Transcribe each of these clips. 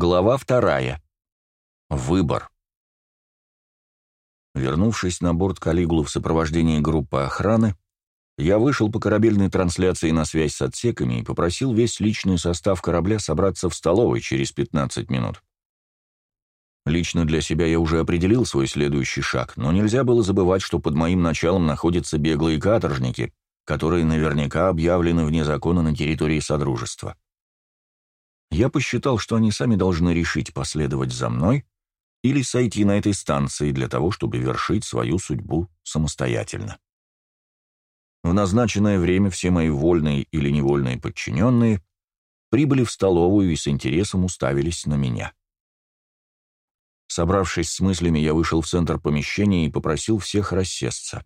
Глава вторая. Выбор. Вернувшись на борт Калигулы в сопровождении группы охраны, я вышел по корабельной трансляции на связь с отсеками и попросил весь личный состав корабля собраться в столовой через 15 минут. Лично для себя я уже определил свой следующий шаг, но нельзя было забывать, что под моим началом находятся беглые каторжники, которые наверняка объявлены вне закона на территории Содружества. Я посчитал, что они сами должны решить, последовать за мной или сойти на этой станции для того, чтобы вершить свою судьбу самостоятельно. В назначенное время все мои вольные или невольные подчиненные прибыли в столовую и с интересом уставились на меня. Собравшись с мыслями, я вышел в центр помещения и попросил всех рассесться.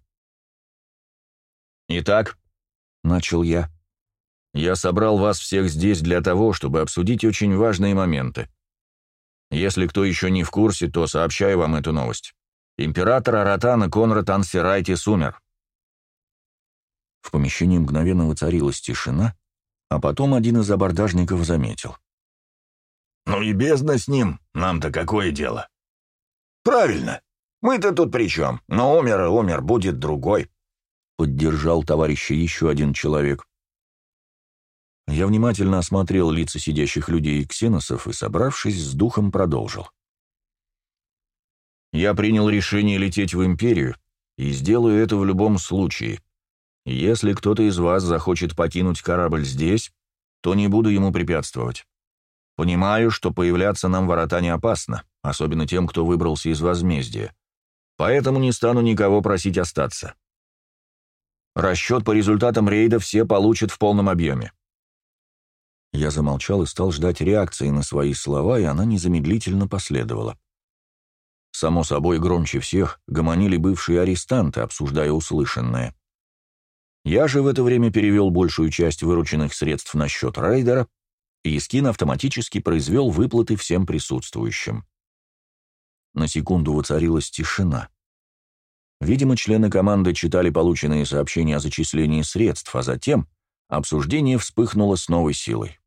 «Итак», — начал я, — я собрал вас всех здесь для того, чтобы обсудить очень важные моменты. Если кто еще не в курсе, то сообщаю вам эту новость. Император Аратана Конрад Ансерайтис умер. В помещении мгновенно воцарилась тишина, а потом один из абордажников заметил. «Ну и бездна с ним, нам-то какое дело?» «Правильно, мы-то тут при чем? Но умер и умер, будет другой», — поддержал товарища еще один человек. Я внимательно осмотрел лица сидящих людей и ксеносов и, собравшись с духом, продолжил. «Я принял решение лететь в Империю и сделаю это в любом случае. Если кто-то из вас захочет покинуть корабль здесь, то не буду ему препятствовать. Понимаю, что появляться нам ворота не опасно, особенно тем, кто выбрался из возмездия. Поэтому не стану никого просить остаться. Расчет по результатам рейда все получат в полном объеме. Я замолчал и стал ждать реакции на свои слова, и она незамедлительно последовала. Само собой, громче всех гомонили бывшие арестанты, обсуждая услышанное. Я же в это время перевел большую часть вырученных средств на счет рейдера, и Искин автоматически произвел выплаты всем присутствующим. На секунду воцарилась тишина. Видимо, члены команды читали полученные сообщения о зачислении средств, а затем обсуждение вспыхнуло с новой силой.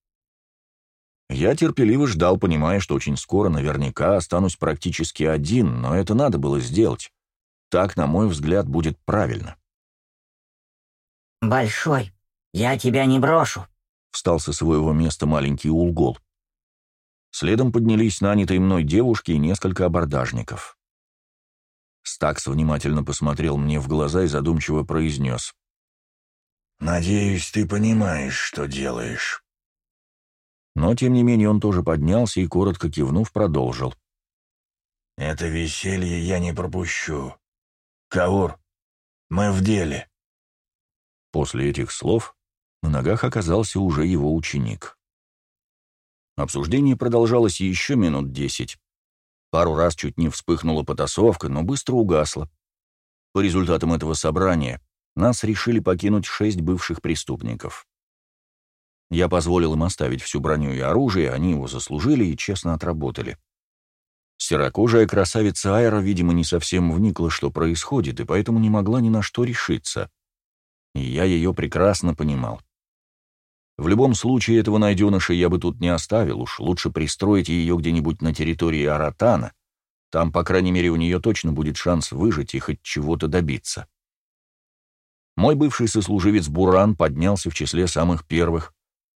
Я терпеливо ждал, понимая, что очень скоро наверняка останусь практически один, но это надо было сделать. Так, на мой взгляд, будет правильно. «Большой, я тебя не брошу», — встал со своего места маленький Улгол. Следом поднялись нанятые мной девушки и несколько абордажников. Стакс внимательно посмотрел мне в глаза и задумчиво произнес. «Надеюсь, ты понимаешь, что делаешь». Но, тем не менее, он тоже поднялся и, коротко кивнув, продолжил. «Это веселье я не пропущу. Каур, мы в деле». После этих слов на ногах оказался уже его ученик. Обсуждение продолжалось еще минут десять. Пару раз чуть не вспыхнула потасовка, но быстро угасла. По результатам этого собрания нас решили покинуть шесть бывших преступников. Я позволил им оставить всю броню и оружие, они его заслужили и честно отработали. Серокожая красавица Айра, видимо, не совсем вникла, что происходит, и поэтому не могла ни на что решиться. И я ее прекрасно понимал. В любом случае, этого найденыша я бы тут не оставил, уж лучше пристроить ее где-нибудь на территории Аратана, там, по крайней мере, у нее точно будет шанс выжить и хоть чего-то добиться. Мой бывший сослуживец Буран поднялся в числе самых первых,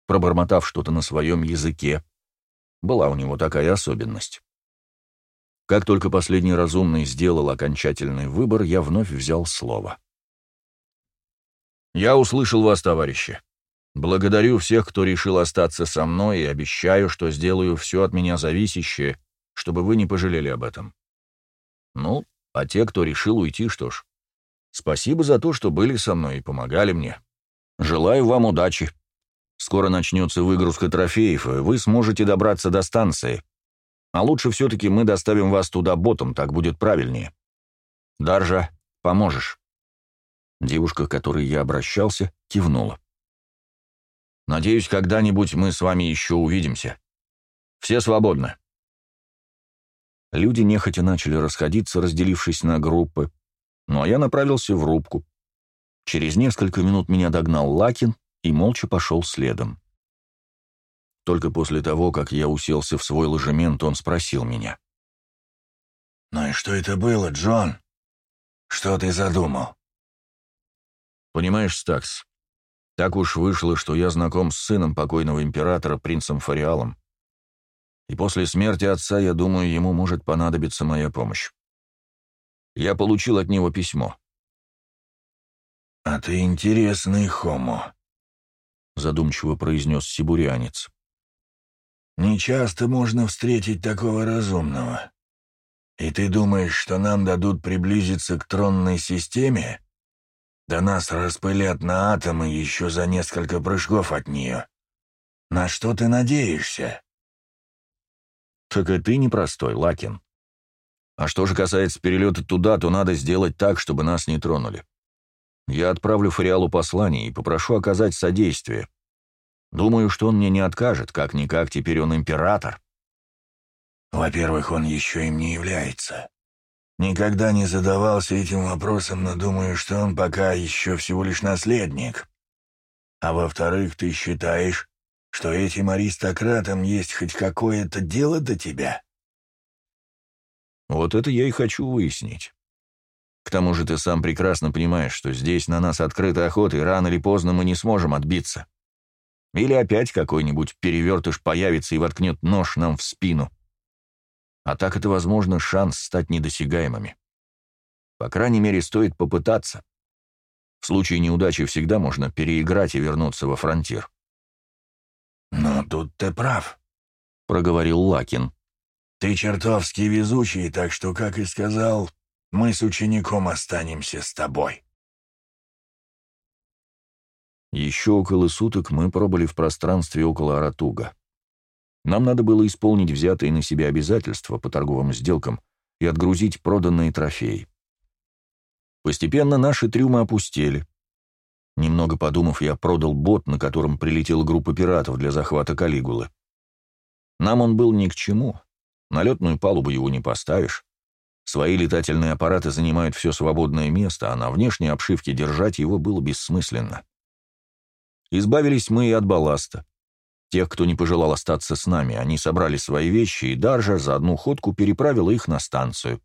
пробормотав что-то на своем языке. Была у него такая особенность. Как только последний разумный сделал окончательный выбор, я вновь взял слово. «Я услышал вас, товарищи. Благодарю всех, кто решил остаться со мной, и обещаю, что сделаю все от меня зависящее, чтобы вы не пожалели об этом. Ну, а те, кто решил уйти, что ж, спасибо за то, что были со мной и помогали мне. Желаю вам удачи». Скоро начнется выгрузка трофеев, и вы сможете добраться до станции. А лучше все-таки мы доставим вас туда ботом, так будет правильнее. Даржа, поможешь?» Девушка, к которой я обращался, кивнула. «Надеюсь, когда-нибудь мы с вами еще увидимся. Все свободны». Люди нехотя начали расходиться, разделившись на группы, ну а я направился в рубку. Через несколько минут меня догнал Лакин и молча пошел следом. Только после того, как я уселся в свой ложемент, он спросил меня. «Ну и что это было, Джон? Что ты задумал?» «Понимаешь, Стакс, так уж вышло, что я знаком с сыном покойного императора, принцем Фариалом. И после смерти отца, я думаю, ему может понадобиться моя помощь. Я получил от него письмо». «А ты интересный хомо», — задумчиво произнес сибурянец. Не часто можно встретить такого разумного. И ты думаешь, что нам дадут приблизиться к тронной системе? Да нас распылят на атомы еще за несколько прыжков от нее. На что ты надеешься? Так и ты непростой, Лакин. А что же касается перелета туда, то надо сделать так, чтобы нас не тронули. Я отправлю Фариалу послание и попрошу оказать содействие. Думаю, что он мне не откажет, как-никак теперь он император. Во-первых, он еще им не является. Никогда не задавался этим вопросом, но думаю, что он пока еще всего лишь наследник. А во-вторых, ты считаешь, что этим аристократам есть хоть какое-то дело до тебя? Вот это я и хочу выяснить. К тому же ты сам прекрасно понимаешь, что здесь на нас открыта охота, и рано или поздно мы не сможем отбиться. Или опять какой-нибудь перевертыш появится и воткнет нож нам в спину. А так это, возможно, шанс стать недосягаемыми. По крайней мере, стоит попытаться. В случае неудачи всегда можно переиграть и вернуться во фронтир. «Но тут ты прав», — проговорил Лакин. «Ты чертовски везучий, так что, как и сказал, мы с учеником останемся с тобой». Еще около суток мы пробыли в пространстве около Аратуга. Нам надо было исполнить взятые на себя обязательства по торговым сделкам и отгрузить проданные трофеи. Постепенно наши трюмы опустели. Немного подумав, я продал бот, на котором прилетела группа пиратов для захвата Калигулы. Нам он был ни к чему. На летную палубу его не поставишь. Свои летательные аппараты занимают все свободное место, а на внешней обшивке держать его было бессмысленно. Избавились мы и от балласта. Тех, кто не пожелал остаться с нами, они собрали свои вещи, и Даржа за одну ходку переправила их на станцию.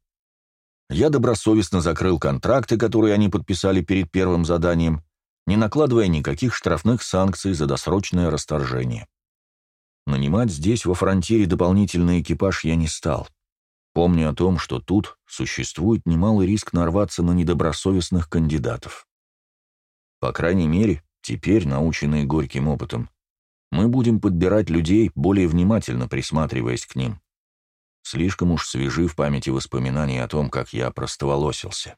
Я добросовестно закрыл контракты, которые они подписали перед первым заданием, не накладывая никаких штрафных санкций за досрочное расторжение. Нанимать здесь, во фронтире, дополнительный экипаж я не стал. Помню о том, что тут существует немалый риск нарваться на недобросовестных кандидатов. По крайней мере, Теперь, наученные горьким опытом, мы будем подбирать людей, более внимательно присматриваясь к ним. Слишком уж свежи в памяти воспоминания о том, как я простоволосился.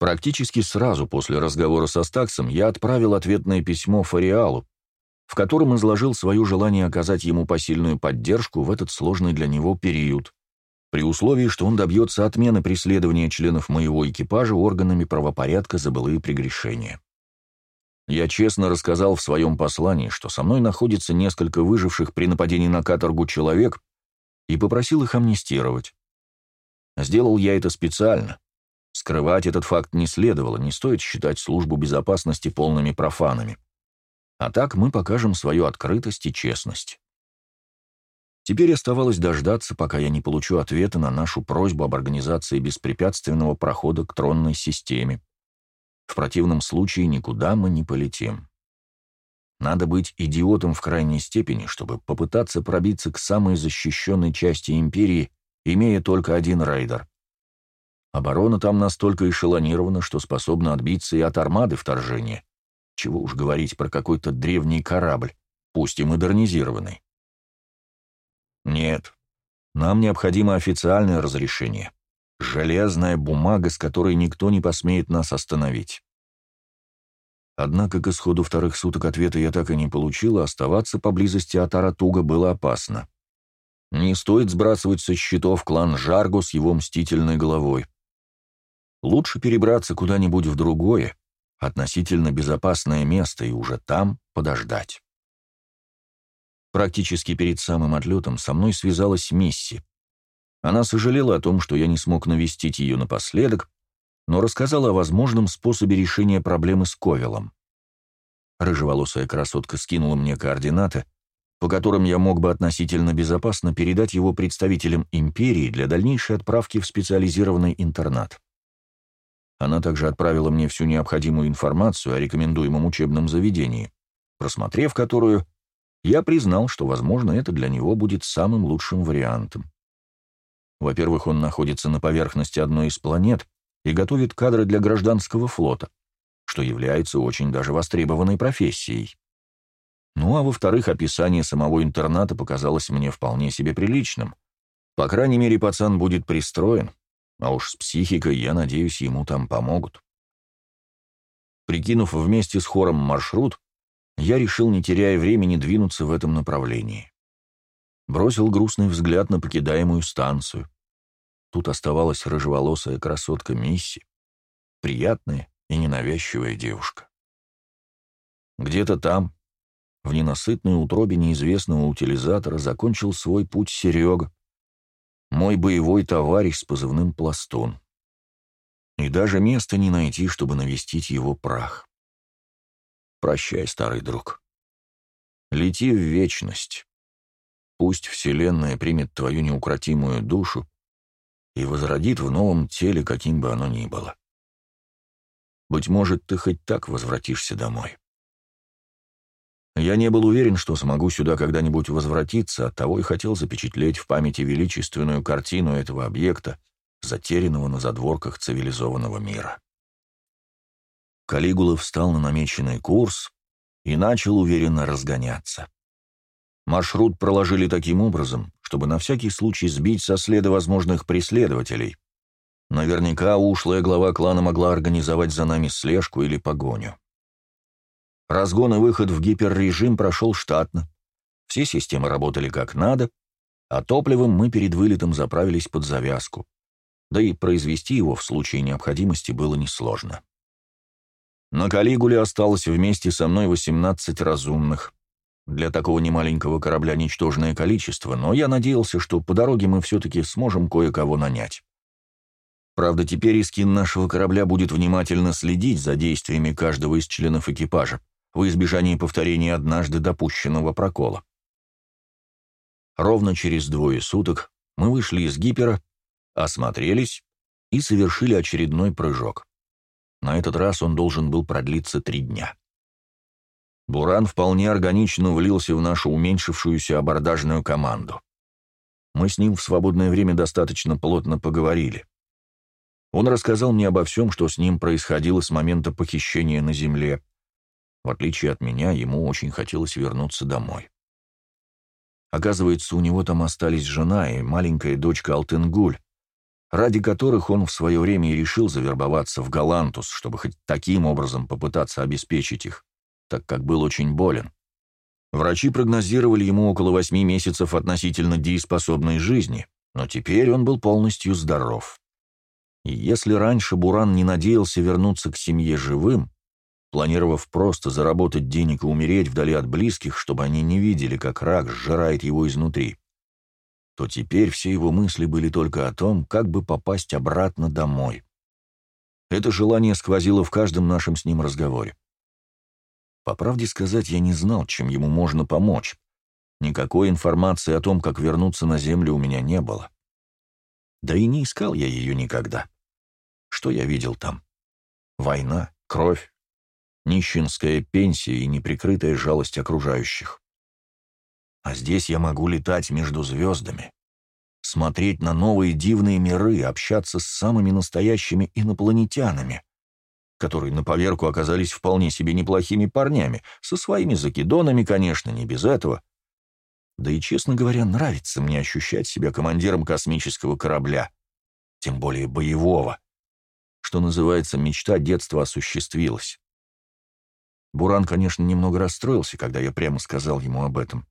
Практически сразу после разговора со Стаксом я отправил ответное письмо Фариалу, в котором изложил свое желание оказать ему посильную поддержку в этот сложный для него период, при условии, что он добьется отмены преследования членов моего экипажа органами правопорядка за былые прегрешения. Я честно рассказал в своем послании, что со мной находится несколько выживших при нападении на каторгу человек, и попросил их амнистировать. Сделал я это специально. Скрывать этот факт не следовало, не стоит считать службу безопасности полными профанами. А так мы покажем свою открытость и честность. Теперь оставалось дождаться, пока я не получу ответа на нашу просьбу об организации беспрепятственного прохода к тронной системе. В противном случае никуда мы не полетим. Надо быть идиотом в крайней степени, чтобы попытаться пробиться к самой защищенной части империи, имея только один рейдер. Оборона там настолько эшелонирована, что способна отбиться и от армады вторжения. Чего уж говорить про какой-то древний корабль, пусть и модернизированный. Нет, нам необходимо официальное разрешение. Железная бумага, с которой никто не посмеет нас остановить. Однако к исходу вторых суток ответа я так и не получил, а оставаться поблизости от Аратуга было опасно. Не стоит сбрасывать со счетов клан Жарго с его мстительной головой. Лучше перебраться куда-нибудь в другое, относительно безопасное место и уже там подождать. Практически перед самым отлетом со мной связалась Мисси. Она сожалела о том, что я не смог навестить ее напоследок, но рассказала о возможном способе решения проблемы с Ковелом. Рыжеволосая красотка скинула мне координаты, по которым я мог бы относительно безопасно передать его представителям империи для дальнейшей отправки в специализированный интернат. Она также отправила мне всю необходимую информацию о рекомендуемом учебном заведении, просмотрев которую, я признал, что, возможно, это для него будет самым лучшим вариантом. Во-первых, он находится на поверхности одной из планет и готовит кадры для гражданского флота, что является очень даже востребованной профессией. Ну а во-вторых, описание самого интерната показалось мне вполне себе приличным. По крайней мере, пацан будет пристроен, а уж с психикой, я надеюсь, ему там помогут. Прикинув вместе с хором маршрут, я решил, не теряя времени, двинуться в этом направлении. Бросил грустный взгляд на покидаемую станцию. Тут оставалась рыжеволосая красотка Мисси, приятная и ненавязчивая девушка. Где-то там, в ненасытной утробе неизвестного утилизатора закончил свой путь Серега, мой боевой товарищ с позывным «Пластун». И даже места не найти, чтобы навестить его прах. Прощай, старый друг. Лети в вечность. Пусть Вселенная примет твою неукротимую душу и возродит в новом теле, каким бы оно ни было. Быть может, ты хоть так возвратишься домой. Я не был уверен, что смогу сюда когда-нибудь возвратиться, оттого и хотел запечатлеть в памяти величественную картину этого объекта, затерянного на задворках цивилизованного мира. Калигула встал на намеченный курс и начал уверенно разгоняться. Маршрут проложили таким образом, чтобы на всякий случай сбить со следа возможных преследователей. Наверняка ушлая глава клана могла организовать за нами слежку или погоню. Разгон и выход в гиперрежим прошел штатно. Все системы работали как надо, а топливом мы перед вылетом заправились под завязку. Да и произвести его в случае необходимости было несложно. На Калигуле осталось вместе со мной 18 разумных. Для такого немаленького корабля ничтожное количество, но я надеялся, что по дороге мы все-таки сможем кое-кого нанять. Правда, теперь Искин нашего корабля будет внимательно следить за действиями каждого из членов экипажа, в избежании повторения однажды допущенного прокола. Ровно через двое суток мы вышли из гипера, осмотрелись и совершили очередной прыжок. На этот раз он должен был продлиться три дня. Буран вполне органично влился в нашу уменьшившуюся абордажную команду. Мы с ним в свободное время достаточно плотно поговорили. Он рассказал мне обо всем, что с ним происходило с момента похищения на Земле, в отличие от меня, ему очень хотелось вернуться домой. Оказывается, у него там остались жена и маленькая дочка Алтенгуль, ради которых он в свое время и решил завербоваться в Галантус, чтобы хоть таким образом попытаться обеспечить их, так как был очень болен. Врачи прогнозировали ему около восьми месяцев относительно дееспособной жизни, но теперь он был полностью здоров. И если раньше Буран не надеялся вернуться к семье живым, планировав просто заработать денег и умереть вдали от близких, чтобы они не видели, как рак сжирает его изнутри, то теперь все его мысли были только о том, как бы попасть обратно домой. Это желание сквозило в каждом нашем с ним разговоре. По правде сказать, я не знал, чем ему можно помочь. Никакой информации о том, как вернуться на Землю, у меня не было. Да и не искал я ее никогда. Что я видел там? Война, кровь, нищенская пенсия и неприкрытая жалость окружающих. А здесь я могу летать между звездами, смотреть на новые дивные миры, общаться с самыми настоящими инопланетянами, которые на поверку оказались вполне себе неплохими парнями, со своими закидонами, конечно, не без этого. Да и, честно говоря, нравится мне ощущать себя командиром космического корабля, тем более боевого. Что называется, мечта детства осуществилась. Буран, конечно, немного расстроился, когда я прямо сказал ему об этом.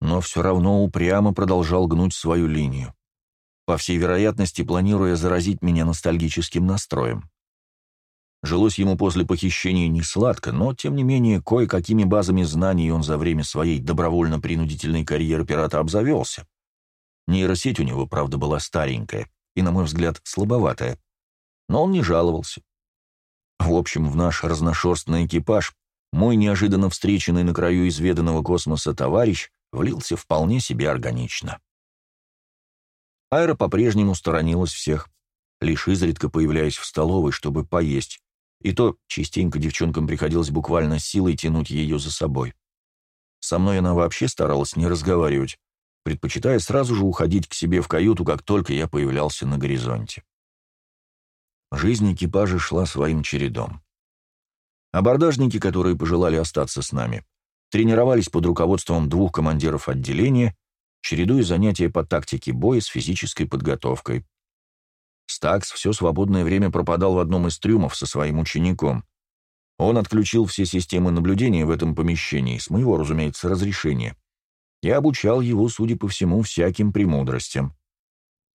Но все равно упрямо продолжал гнуть свою линию. По всей вероятности, планируя заразить меня ностальгическим настроем. Жилось ему после похищения не сладко, но, тем не менее, кое-какими базами знаний он за время своей добровольно-принудительной карьеры пирата обзавелся. Нейросеть у него, правда, была старенькая и, на мой взгляд, слабоватая. Но он не жаловался. В общем, в наш разношерстный экипаж мой неожиданно встреченный на краю изведанного космоса товарищ влился вполне себе органично. Айра по-прежнему сторонилась всех, лишь изредка появляясь в столовой, чтобы поесть, и то частенько девчонкам приходилось буквально силой тянуть ее за собой. Со мной она вообще старалась не разговаривать, предпочитая сразу же уходить к себе в каюту, как только я появлялся на горизонте. Жизнь экипажа шла своим чередом. Абордажники, которые пожелали остаться с нами, тренировались под руководством двух командиров отделения, чередуя занятия по тактике боя с физической подготовкой. Стакс все свободное время пропадал в одном из трюмов со своим учеником. Он отключил все системы наблюдения в этом помещении, с моего, разумеется, разрешения, и обучал его, судя по всему, всяким премудростям.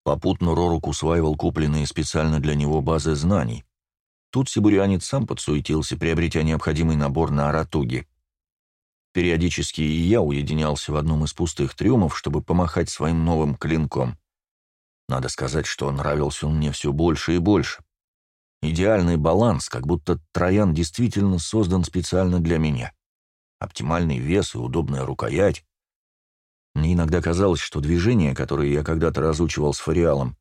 Попутно Ророк усваивал купленные специально для него базы знаний. Тут сибурянец сам подсуетился, приобретя необходимый набор на аратуге. Периодически и я уединялся в одном из пустых трюмов, чтобы помахать своим новым клинком. Надо сказать, что нравился он мне все больше и больше. Идеальный баланс, как будто Троян действительно создан специально для меня. Оптимальный вес и удобная рукоять. Мне иногда казалось, что движения, которые я когда-то разучивал с Фариалом,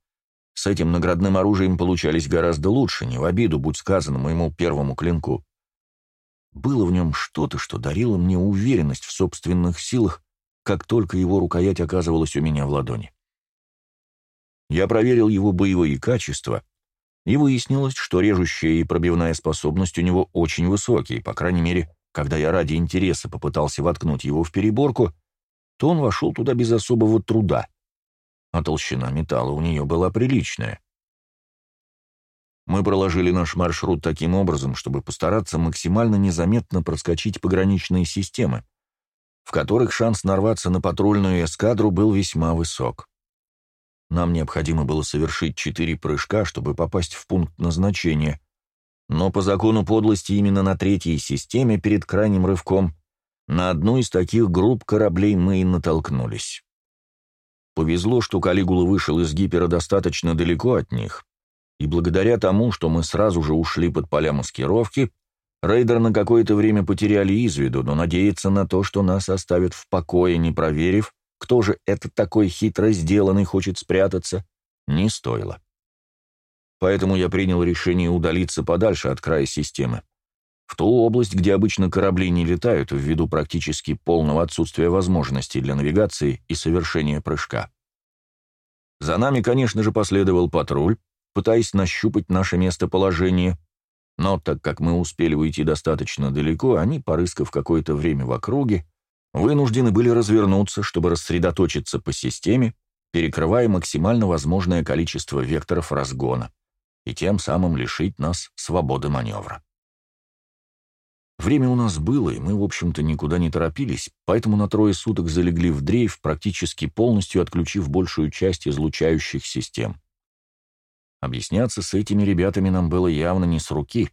с этим наградным оружием получались гораздо лучше, не в обиду, будь сказано, моему первому клинку. Было в нем что-то, что дарило мне уверенность в собственных силах, как только его рукоять оказывалась у меня в ладони. Я проверил его боевые качества, и выяснилось, что режущая и пробивная способность у него очень высокие, по крайней мере, когда я ради интереса попытался воткнуть его в переборку, то он вошел туда без особого труда, а толщина металла у нее была приличная. Мы проложили наш маршрут таким образом, чтобы постараться максимально незаметно проскочить пограничные системы, в которых шанс нарваться на патрульную эскадру был весьма высок. Нам необходимо было совершить четыре прыжка, чтобы попасть в пункт назначения. Но по закону подлости именно на третьей системе перед крайним рывком на одну из таких групп кораблей мы и натолкнулись. Повезло, что Калигула вышел из гипера достаточно далеко от них, и благодаря тому, что мы сразу же ушли под поля маскировки, рейдер на какое-то время потеряли из виду, но надеяться на то, что нас оставят в покое, не проверив, кто же этот такой хитро сделанный хочет спрятаться, не стоило. Поэтому я принял решение удалиться подальше от края системы, в ту область, где обычно корабли не летают ввиду практически полного отсутствия возможностей для навигации и совершения прыжка. За нами, конечно же, последовал патруль, пытаясь нащупать наше местоположение, но так как мы успели уйти достаточно далеко, они, порыскав какое-то время в округе, вынуждены были развернуться, чтобы рассредоточиться по системе, перекрывая максимально возможное количество векторов разгона и тем самым лишить нас свободы маневра. Время у нас было, и мы, в общем-то, никуда не торопились, поэтому на трое суток залегли в дрейф, практически полностью отключив большую часть излучающих систем. Объясняться с этими ребятами нам было явно не с руки.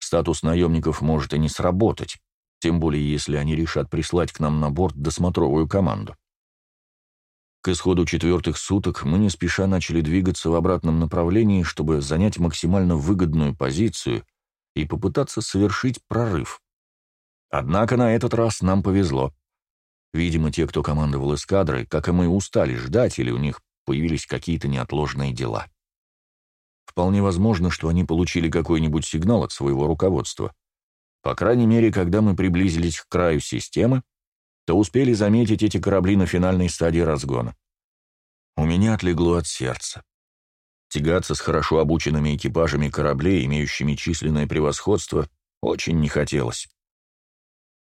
Статус наемников может и не сработать, тем более если они решат прислать к нам на борт досмотровую команду. К исходу четвертых суток мы не спеша начали двигаться в обратном направлении, чтобы занять максимально выгодную позицию и попытаться совершить прорыв. Однако на этот раз нам повезло. Видимо, те, кто командовал эскадрой, как и мы, устали ждать, или у них появились какие-то неотложные дела. Вполне возможно, что они получили какой-нибудь сигнал от своего руководства. По крайней мере, когда мы приблизились к краю системы, то успели заметить эти корабли на финальной стадии разгона. У меня отлегло от сердца. Тягаться с хорошо обученными экипажами кораблей, имеющими численное превосходство, очень не хотелось.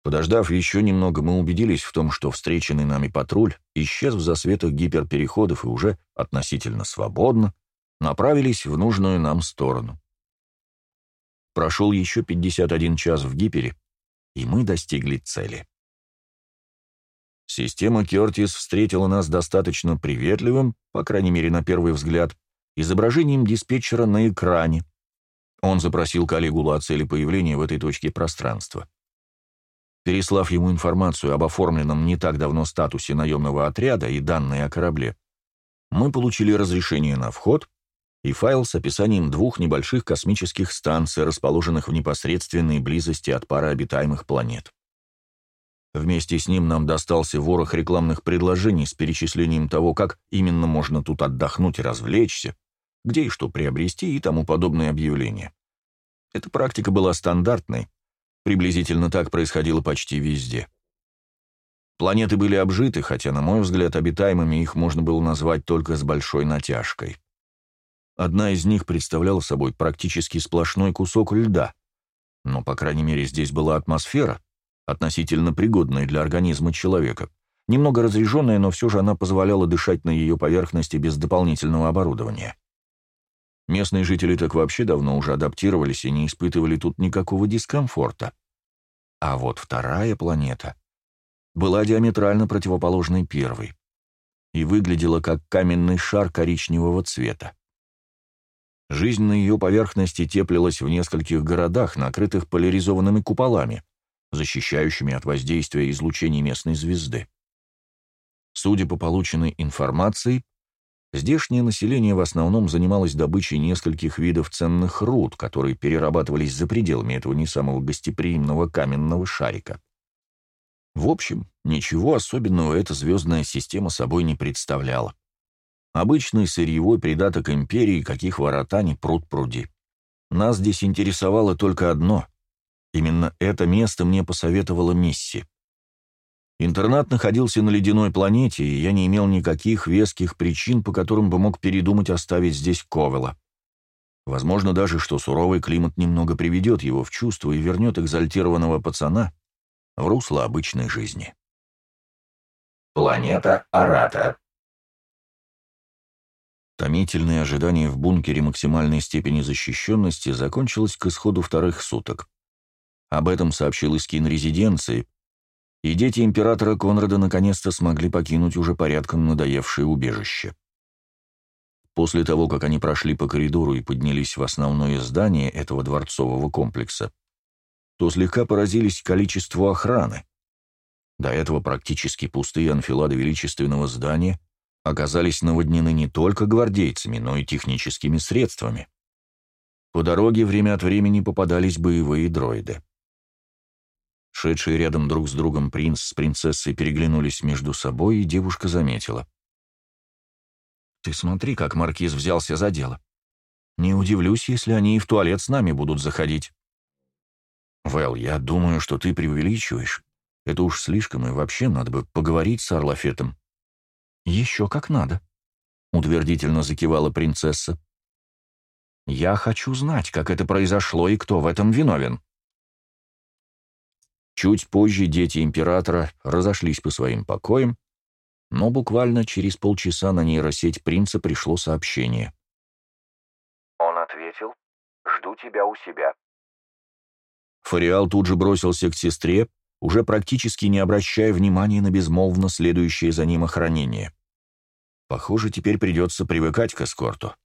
Подождав еще немного, мы убедились в том, что встреченный нами патруль исчез в засветах гиперпереходов и уже относительно свободно направились в нужную нам сторону. Прошел еще 51 час в гипере, и мы достигли цели. Система Кертис встретила нас достаточно приветливым, по крайней мере на первый взгляд, изображением диспетчера на экране. Он запросил коллегу о цели появления в этой точке пространства. Переслав ему информацию об оформленном не так давно статусе наемного отряда и данные о корабле, мы получили разрешение на вход и файл с описанием двух небольших космических станций, расположенных в непосредственной близости от пары обитаемых планет. Вместе с ним нам достался ворох рекламных предложений с перечислением того, как именно можно тут отдохнуть и развлечься, где и что приобрести и тому подобные объявления. Эта практика была стандартной, приблизительно так происходило почти везде. Планеты были обжиты, хотя, на мой взгляд, обитаемыми их можно было назвать только с большой натяжкой. Одна из них представляла собой практически сплошной кусок льда, но, по крайней мере, здесь была атмосфера, относительно пригодная для организма человека, немного разреженная, но все же она позволяла дышать на ее поверхности без дополнительного оборудования. Местные жители так вообще давно уже адаптировались и не испытывали тут никакого дискомфорта. А вот вторая планета была диаметрально противоположной первой и выглядела как каменный шар коричневого цвета. Жизнь на ее поверхности теплилась в нескольких городах, накрытых поляризованными куполами, защищающими от воздействия излучений местной звезды. Судя по полученной информации, здешнее население в основном занималось добычей нескольких видов ценных руд, которые перерабатывались за пределами этого не самого гостеприимного каменного шарика. В общем, ничего особенного эта звездная система собой не представляла. Обычный сырьевой придаток империи, каких ворота не пруд пруди. Нас здесь интересовало только одно. Именно это место мне посоветовала Мисси. Интернат находился на ледяной планете, и я не имел никаких веских причин, по которым бы мог передумать оставить здесь Ковела. Возможно даже, что суровый климат немного приведет его в чувство и вернет экзальтированного пацана в русло обычной жизни. Планета Арата. Томительное ожидание в бункере максимальной степени защищенности закончилось к исходу вторых суток. Об этом сообщил Искин резиденции, и дети императора Конрада наконец-то смогли покинуть уже порядком надоевшее убежище. После того, как они прошли по коридору и поднялись в основное здание этого дворцового комплекса, то слегка поразились количеству охраны. До этого практически пустые анфилады величественного здания оказались наводнены не только гвардейцами, но и техническими средствами. По дороге время от времени попадались боевые дроиды. Шедшие рядом друг с другом принц с принцессой переглянулись между собой, и девушка заметила. «Ты смотри, как маркиз взялся за дело. Не удивлюсь, если они и в туалет с нами будут заходить». «Вэл, я думаю, что ты преувеличиваешь. Это уж слишком, и вообще надо бы поговорить с Арлафетом». «Еще как надо», — утвердительно закивала принцесса. «Я хочу знать, как это произошло и кто в этом виновен». Чуть позже дети императора разошлись по своим покоям, но буквально через полчаса на нейросеть принца пришло сообщение. Он ответил, «Жду тебя у себя». Фариал тут же бросился к сестре, уже практически не обращая внимания на безмолвно следующее за ним охранение. Похоже, теперь придется привыкать к эскорту.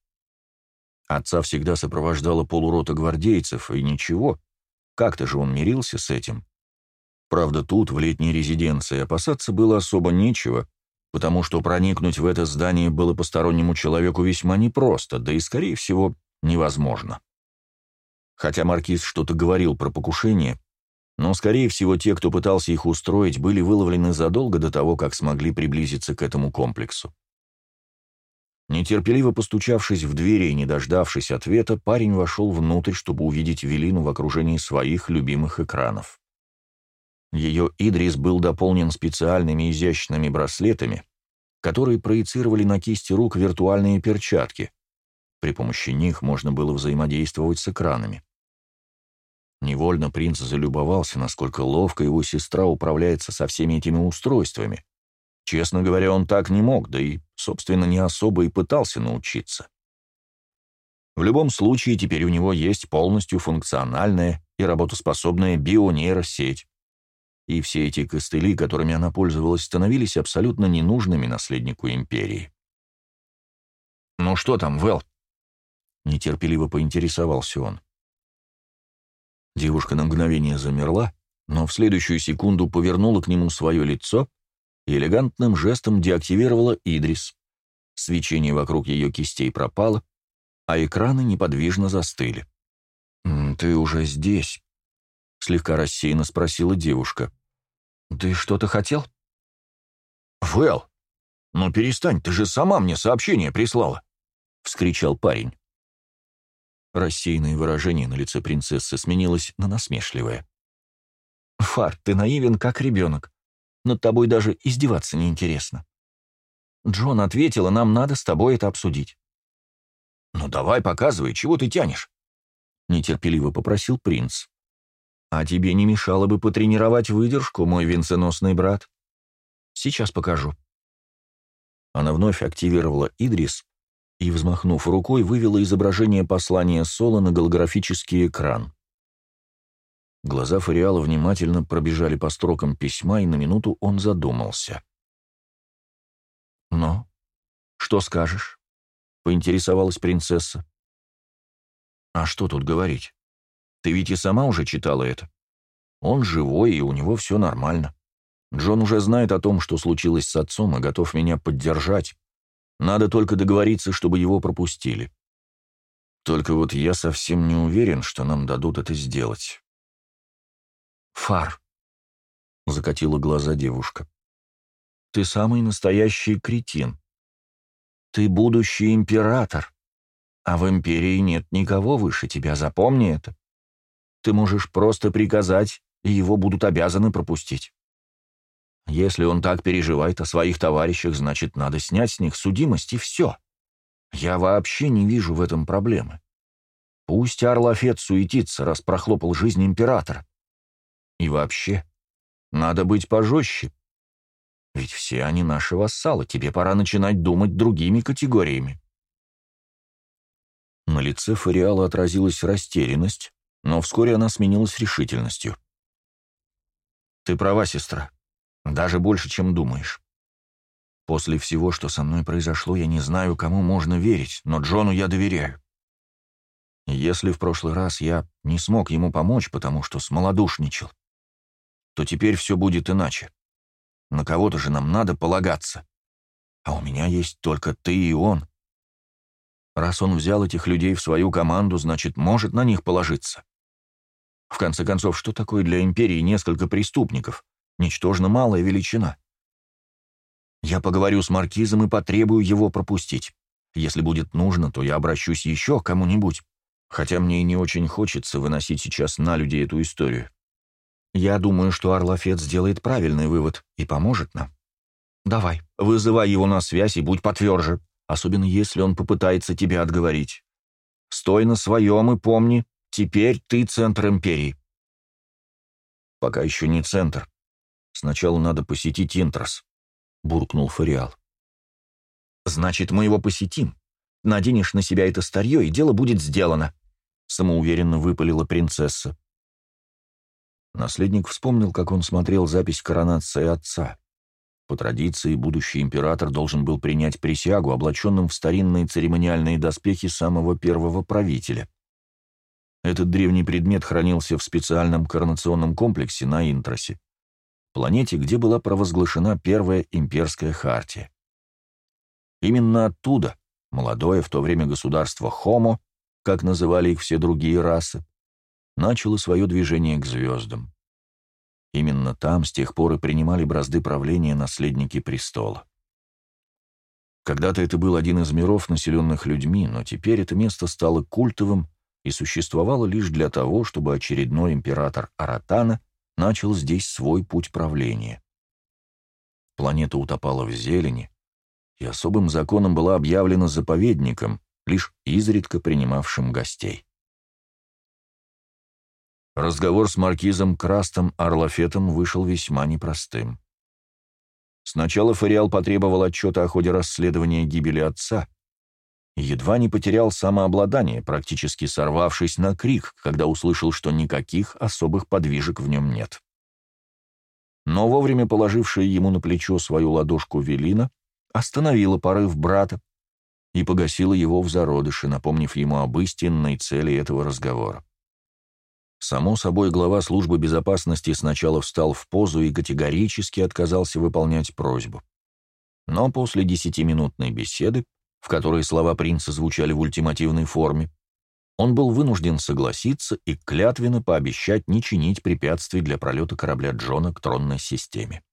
Отца всегда сопровождала полурота гвардейцев, и ничего, как-то же он мирился с этим. Правда, тут, в летней резиденции, опасаться было особо нечего, потому что проникнуть в это здание было постороннему человеку весьма непросто, да и, скорее всего, невозможно. Хотя маркиз что-то говорил про покушение, но, скорее всего, те, кто пытался их устроить, были выловлены задолго до того, как смогли приблизиться к этому комплексу. Нетерпеливо постучавшись в двери и не дождавшись ответа, парень вошел внутрь, чтобы увидеть Велину в окружении своих любимых экранов. Ее Идрис был дополнен специальными изящными браслетами, которые проецировали на кисти рук виртуальные перчатки. При помощи них можно было взаимодействовать с экранами. Невольно принц залюбовался, насколько ловко его сестра управляется со всеми этими устройствами. Честно говоря, он так не мог, да и, собственно, не особо и пытался научиться. В любом случае, теперь у него есть полностью функциональная и работоспособная бионейросеть. И все эти костыли, которыми она пользовалась, становились абсолютно ненужными наследнику империи. «Ну что там, Вэл?» Нетерпеливо поинтересовался он. Девушка на мгновение замерла, но в следующую секунду повернула к нему свое лицо и элегантным жестом деактивировала Идрис. Свечение вокруг ее кистей пропало, а экраны неподвижно застыли. «Ты уже здесь?» — слегка рассеянно спросила девушка. «Ты что-то хотел?» «Вэл, ну перестань, ты же сама мне сообщение прислала!» — вскричал парень. Рассеянное выражение на лице принцессы сменилось на насмешливое. «Фар, ты наивен, как ребенок. Над тобой даже издеваться неинтересно. Джон ответила, нам надо с тобой это обсудить». «Ну давай, показывай, чего ты тянешь?» — нетерпеливо попросил принц. «А тебе не мешало бы потренировать выдержку, мой венценосный брат? Сейчас покажу». Она вновь активировала Идрис и, взмахнув рукой, вывела изображение послания Соло на голографический экран. Глаза Фариала внимательно пробежали по строкам письма, и на минуту он задумался. «Но? Что скажешь?» — поинтересовалась принцесса. «А что тут говорить? Ты ведь и сама уже читала это. Он живой, и у него все нормально. Джон уже знает о том, что случилось с отцом, и готов меня поддержать. Надо только договориться, чтобы его пропустили. Только вот я совсем не уверен, что нам дадут это сделать». «Фар», — закатила глаза девушка, — «ты самый настоящий кретин. Ты будущий император. А в империи нет никого выше тебя, запомни это. Ты можешь просто приказать, и его будут обязаны пропустить. Если он так переживает о своих товарищах, значит, надо снять с них судимость, и все. Я вообще не вижу в этом проблемы. Пусть Арлафет суетится, раз прохлопал жизнь императора. И вообще, надо быть пожестче. Ведь все они наши вассалы, тебе пора начинать думать другими категориями. На лице Фариала отразилась растерянность, но вскоре она сменилась решительностью. «Ты права, сестра. Даже больше, чем думаешь. После всего, что со мной произошло, я не знаю, кому можно верить, но Джону я доверяю. Если в прошлый раз я не смог ему помочь, потому что смолодушничал, то теперь все будет иначе. На кого-то же нам надо полагаться. А у меня есть только ты и он. Раз он взял этих людей в свою команду, значит, может на них положиться. В конце концов, что такое для империи несколько преступников? Ничтожно малая величина. Я поговорю с маркизом и потребую его пропустить. Если будет нужно, то я обращусь еще к кому-нибудь. Хотя мне и не очень хочется выносить сейчас на людей эту историю. Я думаю, что Орлафет сделает правильный вывод и поможет нам. Давай, вызывай его на связь и будь потверже особенно если он попытается тебя отговорить. Стой на своем и помни, теперь ты центр империи. Пока еще не центр. Сначала надо посетить Интрос, — буркнул Фариал. Значит, мы его посетим. Наденешь на себя это старье, и дело будет сделано, — самоуверенно выпалила принцесса. Наследник вспомнил, как он смотрел запись коронации отца. По традиции, будущий император должен был принять присягу, облаченным в старинные церемониальные доспехи самого первого правителя. Этот древний предмет хранился в специальном коронационном комплексе на Интросе, планете, где была провозглашена первая имперская хартия. Именно оттуда молодое в то время государство Хомо, как называли их все другие расы, начало свое движение к звездам. Именно там с тех пор и принимали бразды правления наследники престола. Когда-то это был один из миров, населенных людьми, но теперь это место стало культовым и существовало лишь для того, чтобы очередной император Аратана начал здесь свой путь правления. Планета утопала в зелени, и особым законом была объявлена заповедником, лишь изредка принимавшим гостей. Разговор с маркизом Крастом Орлафетом вышел весьма непростым. Сначала Фариал потребовал отчета о ходе расследования гибели отца едва не потерял самообладание, практически сорвавшись на крик, когда услышал, что никаких особых подвижек в нем нет. Но вовремя положившая ему на плечо свою ладошку Велина остановила порыв брата и погасила его в зародыше, напомнив ему об истинной цели этого разговора. Само собой, глава службы безопасности сначала встал в позу и категорически отказался выполнять просьбу. Но после десятиминутной беседы, в которой слова принца звучали в ультимативной форме, он был вынужден согласиться и клятвенно пообещать не чинить препятствий для пролета корабля Джона к тронной системе.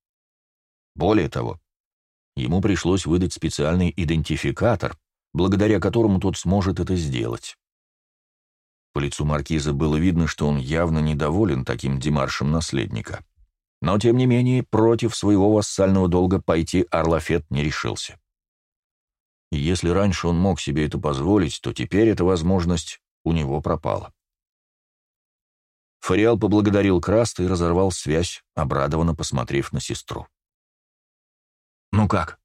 Более того, ему пришлось выдать специальный идентификатор, благодаря которому тот сможет это сделать. По лицу маркиза было видно, что он явно недоволен таким демаршем наследника. Но, тем не менее, против своего вассального долга пойти Арлафет не решился. И если раньше он мог себе это позволить, то теперь эта возможность у него пропала. Фариал поблагодарил Краста и разорвал связь, обрадованно посмотрев на сестру. «Ну как?»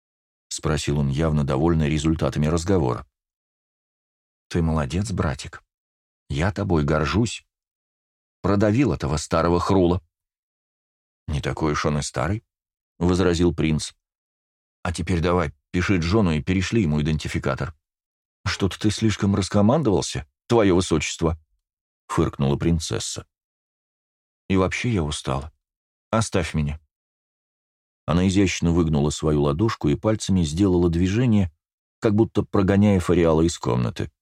— спросил он, явно довольный результатами разговора. «Ты молодец, братик. Я тобой горжусь. Продавил этого старого хрула». «Не такой уж он и старый», — возразил принц. «А теперь давай, пиши Джону и перешли ему идентификатор». «Что-то ты слишком раскомандовался, твое высочество», — фыркнула принцесса. «И вообще я устала. Оставь меня». Она изящно выгнула свою ладошку и пальцами сделала движение, как будто прогоняя Фариала из комнаты.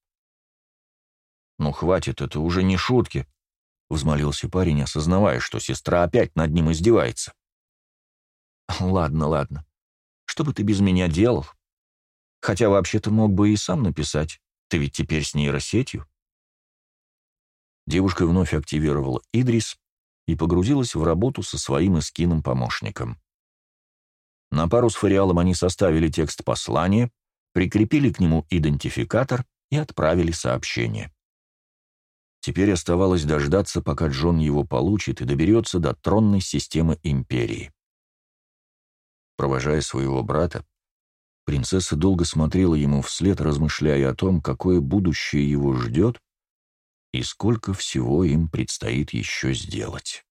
«Ну, хватит, это уже не шутки», — взмолился парень, осознавая, что сестра опять над ним издевается. «Ладно, ладно. Что бы ты без меня делал? Хотя вообще-то мог бы и сам написать. Ты ведь теперь с нейросетью». Девушка вновь активировала Идрис и погрузилась в работу со своим эскином-помощником. На пару с фариалом они составили текст послания, прикрепили к нему идентификатор и отправили сообщение. Теперь оставалось дождаться, пока Джон его получит и доберется до тронной системы Империи. Провожая своего брата, принцесса долго смотрела ему вслед, размышляя о том, какое будущее его ждет и сколько всего им предстоит еще сделать.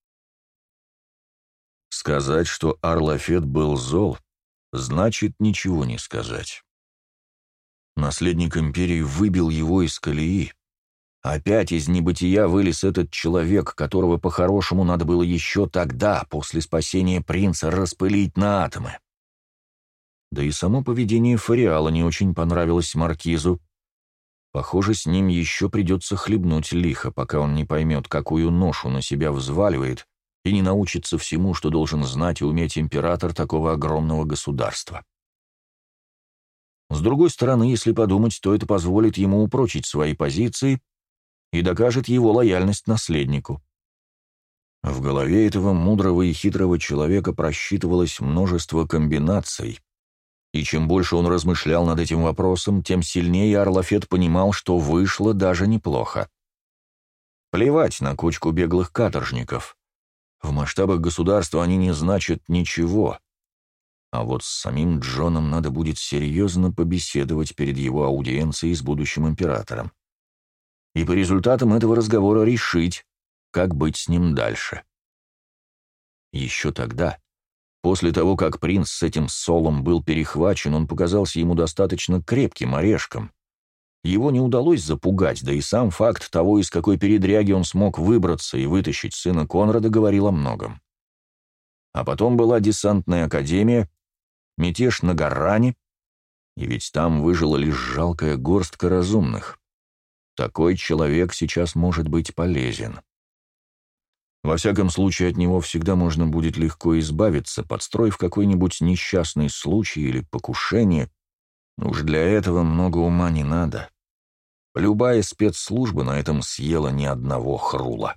Сказать, что Арлафет был зол, значит ничего не сказать. Наследник империи выбил его из колеи. Опять из небытия вылез этот человек, которого по-хорошему надо было еще тогда, после спасения принца, распылить на атомы. Да и само поведение Фариала не очень понравилось Маркизу. Похоже, с ним еще придется хлебнуть лихо, пока он не поймет, какую ношу на себя взваливает, и не научится всему, что должен знать и уметь император такого огромного государства. С другой стороны, если подумать, то это позволит ему упрочить свои позиции и докажет его лояльность наследнику. В голове этого мудрого и хитрого человека просчитывалось множество комбинаций, и чем больше он размышлял над этим вопросом, тем сильнее Арлафет понимал, что вышло даже неплохо. Плевать на кучку беглых каторжников. В масштабах государства они не значат ничего. А вот с самим Джоном надо будет серьезно побеседовать перед его аудиенцией с будущим императором. И по результатам этого разговора решить, как быть с ним дальше. Еще тогда, после того, как принц с этим Солом был перехвачен, он показался ему достаточно крепким орешком. Его не удалось запугать, да и сам факт того, из какой передряги он смог выбраться и вытащить сына Конрада, говорил о многом. А потом была десантная академия, мятеж на Гаране, и ведь там выжила лишь жалкая горстка разумных. Такой человек сейчас может быть полезен. Во всяком случае, от него всегда можно будет легко избавиться, подстроив какой-нибудь несчастный случай или покушение, Уж для этого много ума не надо. Любая спецслужба на этом съела ни одного хрула.